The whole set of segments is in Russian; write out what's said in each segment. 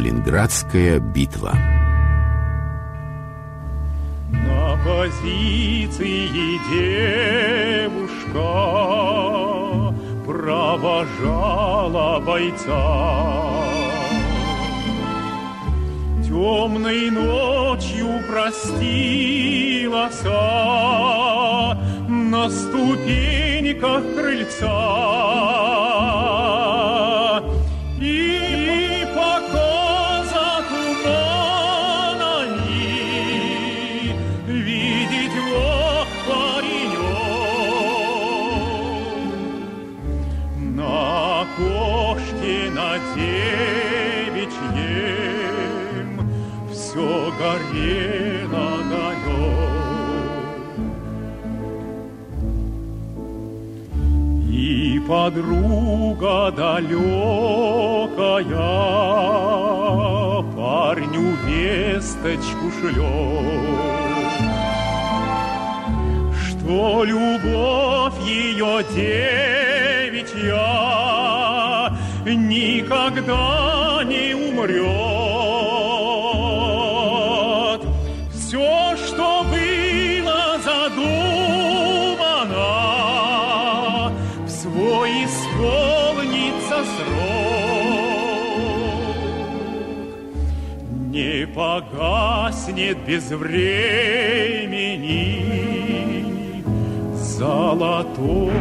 Сталинградская битва На позиции девушка провожала бойца. Темной ночью простилась на ступеньках крыльца. И подруга далекая парню весточку шлет, что любовь ее девичья никогда не умрет. Не погаснет без времени золотой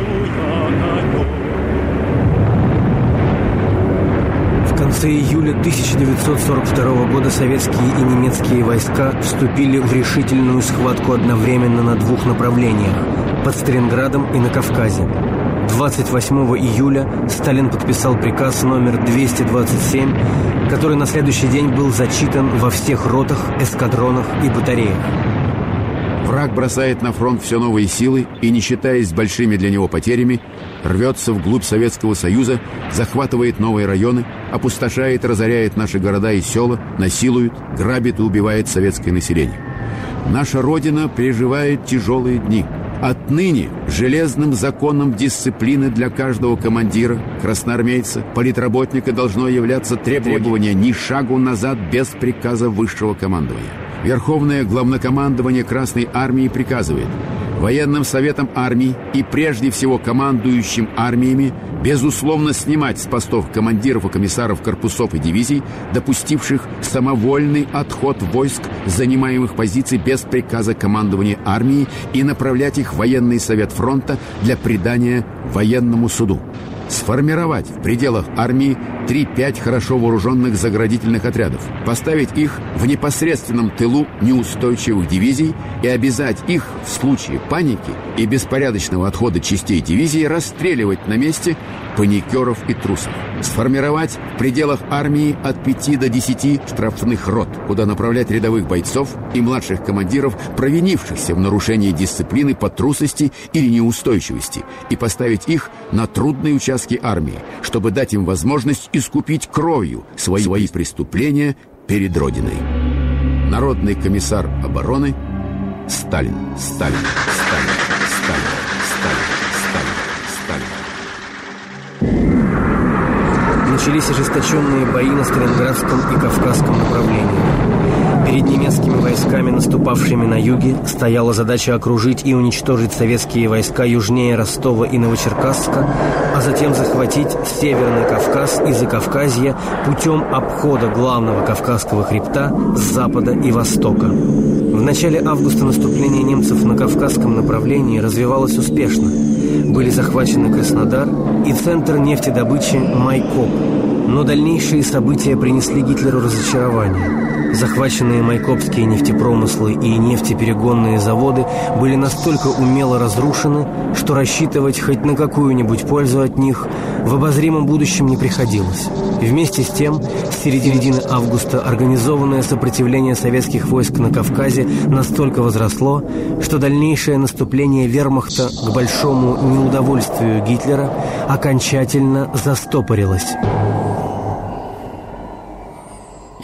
огонек. В конце июля 1942 года советские и немецкие войска вступили в решительную схватку одновременно на двух направлениях – под Сталинградом и на Кавказе. 28 июля Сталин подписал приказ номер 227, который на следующий день был зачитан во всех ротах, эскадронах и батареях. Враг бросает на фронт все новые силы и, не считаясь большими для него потерями, рвется вглубь Советского Союза, захватывает новые районы, опустошает, разоряет наши города и села, насилует, грабит и убивает советское население. Наша Родина переживает тяжелые дни. Отныне железным законом дисциплины для каждого командира, красноармейца, политработника должно являться требование ни шагу назад без приказа высшего командования. Верховное главнокомандование Красной Армии приказывает военным советам армий и прежде всего командующим армиями безусловно снимать с постов командиров и комиссаров корпусов и дивизий, допустивших самовольный отход войск занимаемых позиций без приказа командования армии и направлять их в военный совет фронта для предания военному суду. Сформировать в пределах армии 3-5 хорошо вооруженных заградительных отрядов, поставить их в непосредственном тылу неустойчивых дивизий и обязать их в случае паники и беспорядочного отхода частей дивизии расстреливать на месте паникеров и трусов. Сформировать в пределах армии от 5 до 10 штрафных рот, куда направлять рядовых бойцов и младших командиров, провинившихся в нарушении дисциплины по трусости или неустойчивости, и поставить их на трудные участки армии, чтобы дать им возможность искупить кровью свои, свои преступления перед Родиной. Народный комиссар обороны Сталин, Сталин, Сталин, Начались ожесточенные бои на Сталинградском и Кавказском направлении. Перед немецкими войсками, наступавшими на юге, стояла задача окружить и уничтожить советские войска южнее Ростова и Новочеркасска, а затем захватить Северный Кавказ и Закавказье путем обхода главного Кавказского хребта с запада и востока. В начале августа наступление немцев на Кавказском направлении развивалось успешно. Были захвачены Краснодар и центр нефтедобычи Майкоп. Но дальнейшие события принесли Гитлеру разочарование. Захваченные майкопские нефтепромыслы и нефтеперегонные заводы были настолько умело разрушены, что рассчитывать хоть на какую-нибудь пользу от них в обозримом будущем не приходилось. Вместе с тем, с середины августа организованное сопротивление советских войск на Кавказе настолько возросло, что дальнейшее наступление вермахта к большому неудовольствию Гитлера окончательно застопорилось.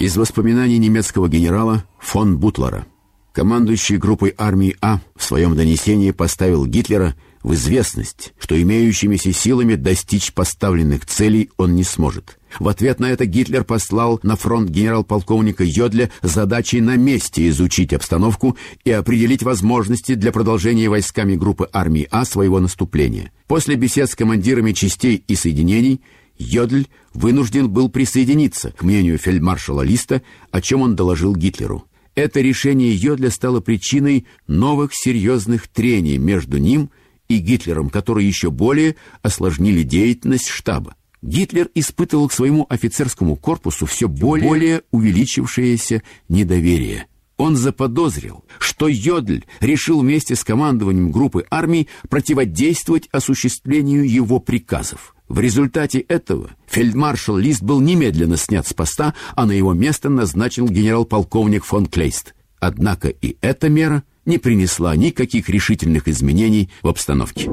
Из воспоминаний немецкого генерала фон Бутлера. Командующий группой армии А в своем донесении поставил Гитлера в известность, что имеющимися силами достичь поставленных целей он не сможет. В ответ на это Гитлер послал на фронт генерал-полковника Йодля задачей на месте изучить обстановку и определить возможности для продолжения войсками группы армии А своего наступления. После бесед с командирами частей и соединений Йодль вынужден был присоединиться к мнению фельдмаршала Листа, о чем он доложил Гитлеру. Это решение Йодля стало причиной новых серьезных трений между ним и Гитлером, которые еще более осложнили деятельность штаба. Гитлер испытывал к своему офицерскому корпусу все более, более увеличившееся недоверие. Он заподозрил, что Йодль решил вместе с командованием группы армий противодействовать осуществлению его приказов. В результате этого фельдмаршал Лист был немедленно снят с поста, а на его место назначен генерал-полковник фон Клейст. Однако и эта мера не принесла никаких решительных изменений в обстановке.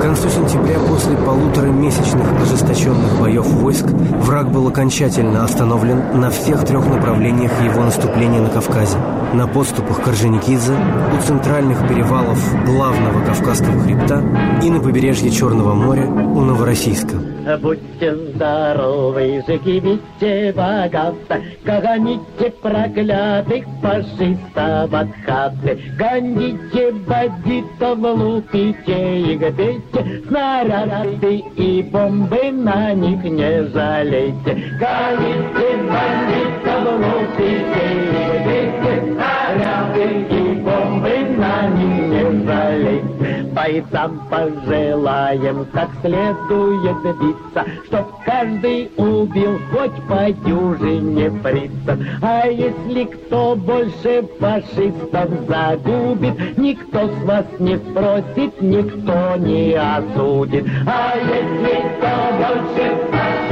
Концу сентября после полуторамесячных ожесточенных боев войск враг был окончательно остановлен на всех трех направлениях его наступления на Кавказе на подступах к Орджоникидзе, у центральных перевалов главного Кавказского хребта и на побережье Черного моря у Новороссийска. Будьте здоровы, живите богато, Гоните проклятых фашистов от хаты, Гоните бандитов, лупите их, бейте, Снаряды и бомбы на них не жалейте. Гоните бандитов, лупите их, бейте, Снаряды и бомбы на них жалейте. Бойцам пожелаем как следует биться, Чтоб каждый убил хоть по дюжине фрицев. А если кто больше фашистов загубит, Никто с вас не спросит, никто не осудит. А если кто больше фашистов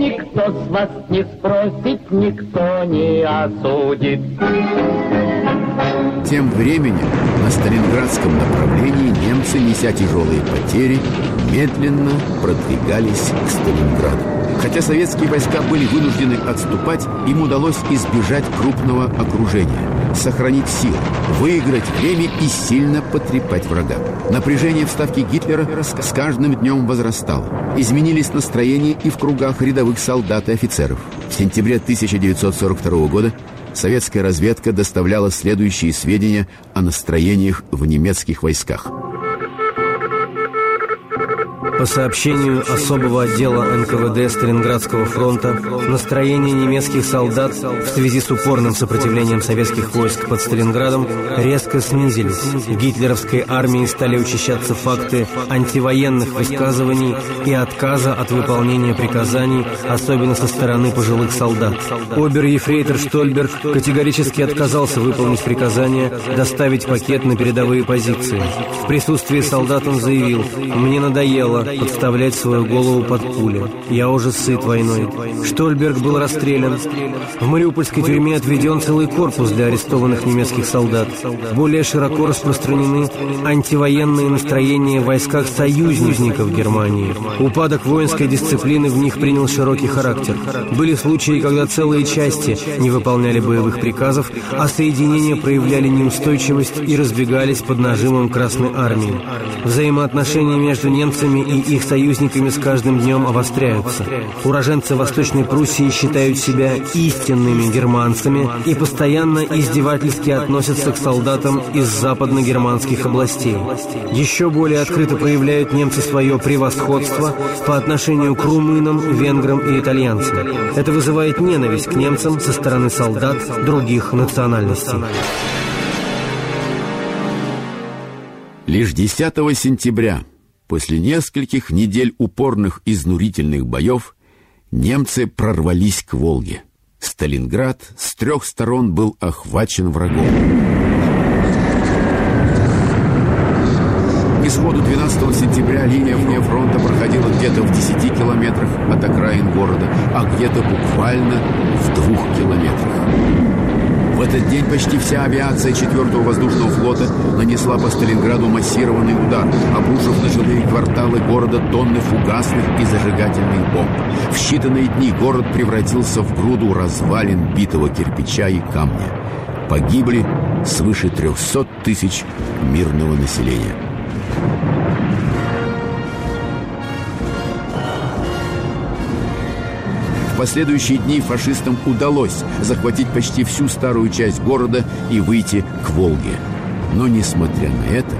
Никто с вас не спросит, никто не осудит. Тем временем на Сталинградском направлении немцы, неся тяжелые потери, медленно продвигались к Сталинграду. Хотя советские войска были вынуждены отступать, им удалось избежать крупного окружения, сохранить силы, выиграть время и сильно потрепать врага. Напряжение в ставке Гитлера с каждым днем возрастало. Изменились настроения и в кругах рядовых солдат и офицеров. В сентябре 1942 года советская разведка доставляла следующие сведения о настроениях в немецких войсках. По сообщению особого отдела НКВД Сталинградского фронта, настроение немецких солдат в связи с упорным сопротивлением советских войск под Сталинградом резко снизились. В гитлеровской армии стали учащаться факты антивоенных высказываний и отказа от выполнения приказаний, особенно со стороны пожилых солдат. Обер-ефрейтор Штольберг категорически отказался выполнить приказание доставить пакет на передовые позиции. В присутствии солдат он заявил «Мне надоело подставлять свою голову под пули. Я уже сыт войной». Штольберг был расстрелян. В Мариупольской тюрьме отведен целый корпус для арестованных немецких солдат. Более широко распространены антивоенные настроения в войсках союзников Германии. Упадок воинской дисциплины в них принял широкий характер. Были случаи, когда целые части не выполняли боевых приказов, а соединения проявляли неустойчивость и разбегались под нажимом Красной Армии. Взаимоотношения между немцами и их союзниками с каждым днем обостряются. Уроженцы Восточной Пруссии считают себя истинными германцами и постоянно издевательски относятся к солдатам из западно-германских областей. Еще более открыто проявляют немцы свое превосходство по отношению к румынам, венграм и итальянцам. Это вызывает ненависть к немцам со стороны солдат других национальностей. Лишь 10 сентября После нескольких недель упорных изнурительных боев немцы прорвались к Волге. Сталинград с трех сторон был охвачен врагом. исходу 12 сентября линия вне фронта проходила где-то в 10 километрах от окраин города, а где-то буквально в двух километрах. В этот день почти вся авиация 4-го воздушного флота нанесла по Сталинграду массированный удар, обрушив на жилые кварталы города тонны фугасных и зажигательных бомб. В считанные дни город превратился в груду развалин битого кирпича и камня. Погибли свыше 300 тысяч мирного населения. Последующие дни фашистам удалось захватить почти всю старую часть города и выйти к Волге. Но, несмотря на это,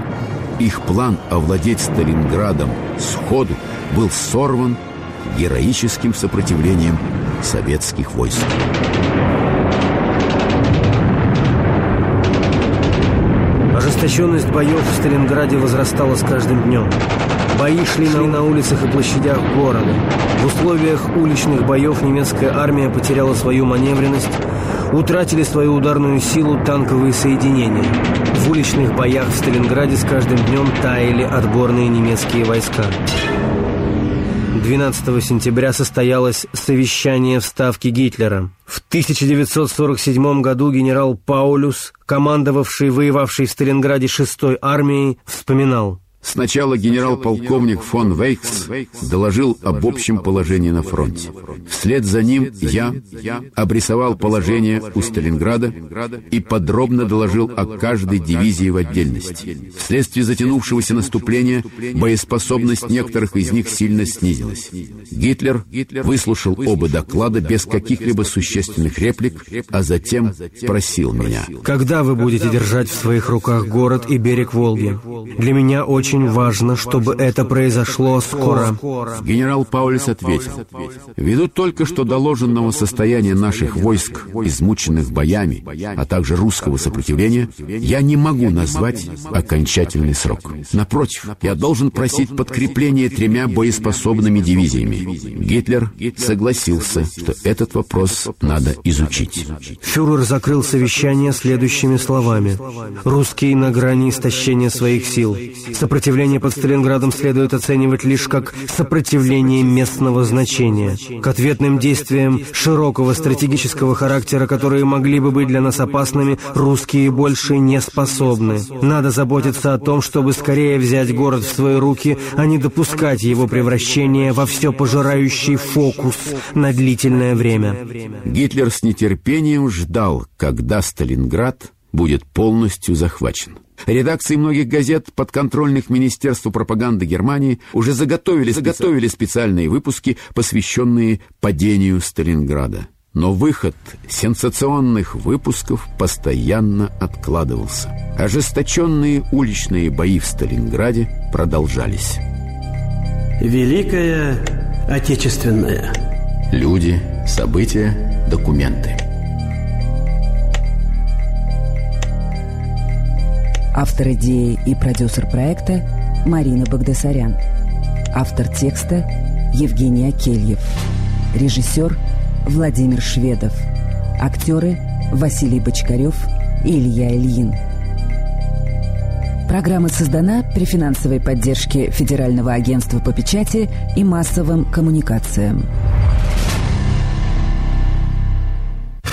их план овладеть Сталинградом сходу был сорван героическим сопротивлением советских войск. Ожесточенность боев в Сталинграде возрастала с каждым днем. Бои шли на, улицах и площадях города. В условиях уличных боев немецкая армия потеряла свою маневренность, утратили свою ударную силу танковые соединения. В уличных боях в Сталинграде с каждым днем таяли отборные немецкие войска. 12 сентября состоялось совещание в Ставке Гитлера. В 1947 году генерал Паулюс, командовавший воевавший в Сталинграде 6-й армией, вспоминал – Сначала генерал-полковник фон Вейкс доложил об общем положении на фронте. Вслед за ним я обрисовал положение у Сталинграда и подробно доложил о каждой дивизии в отдельности. Вследствие затянувшегося наступления боеспособность некоторых из них сильно снизилась. Гитлер выслушал оба доклада без каких-либо существенных реплик, а затем спросил меня. «Когда вы будете держать в своих руках город и берег Волги? Для меня очень очень важно, чтобы это произошло скоро. Генерал Паулис ответил, ввиду только что доложенного состояния наших войск, измученных боями, а также русского сопротивления, я не могу назвать окончательный срок. Напротив, я должен просить подкрепление тремя боеспособными дивизиями. Гитлер согласился, что этот вопрос надо изучить. Фюрер закрыл совещание следующими словами. «Русские на грани истощения своих сил. Сопротивление Сопротивление под Сталинградом следует оценивать лишь как сопротивление местного значения. К ответным действиям широкого стратегического характера, которые могли бы быть для нас опасными, русские больше не способны. Надо заботиться о том, чтобы скорее взять город в свои руки, а не допускать его превращения во все пожирающий фокус на длительное время. Гитлер с нетерпением ждал, когда Сталинград будет полностью захвачен. Редакции многих газет подконтрольных Министерству пропаганды Германии уже заготовили, заготовили специальные выпуски, посвященные падению Сталинграда. Но выход сенсационных выпусков постоянно откладывался. Ожесточенные уличные бои в Сталинграде продолжались. Великая Отечественная. Люди, события, документы – Автор идеи и продюсер проекта Марина Багдасарян. Автор текста Евгений Акельев. Режиссер Владимир Шведов. Актеры Василий Бочкарев и Илья Ильин. Программа создана при финансовой поддержке Федерального агентства по печати и массовым коммуникациям.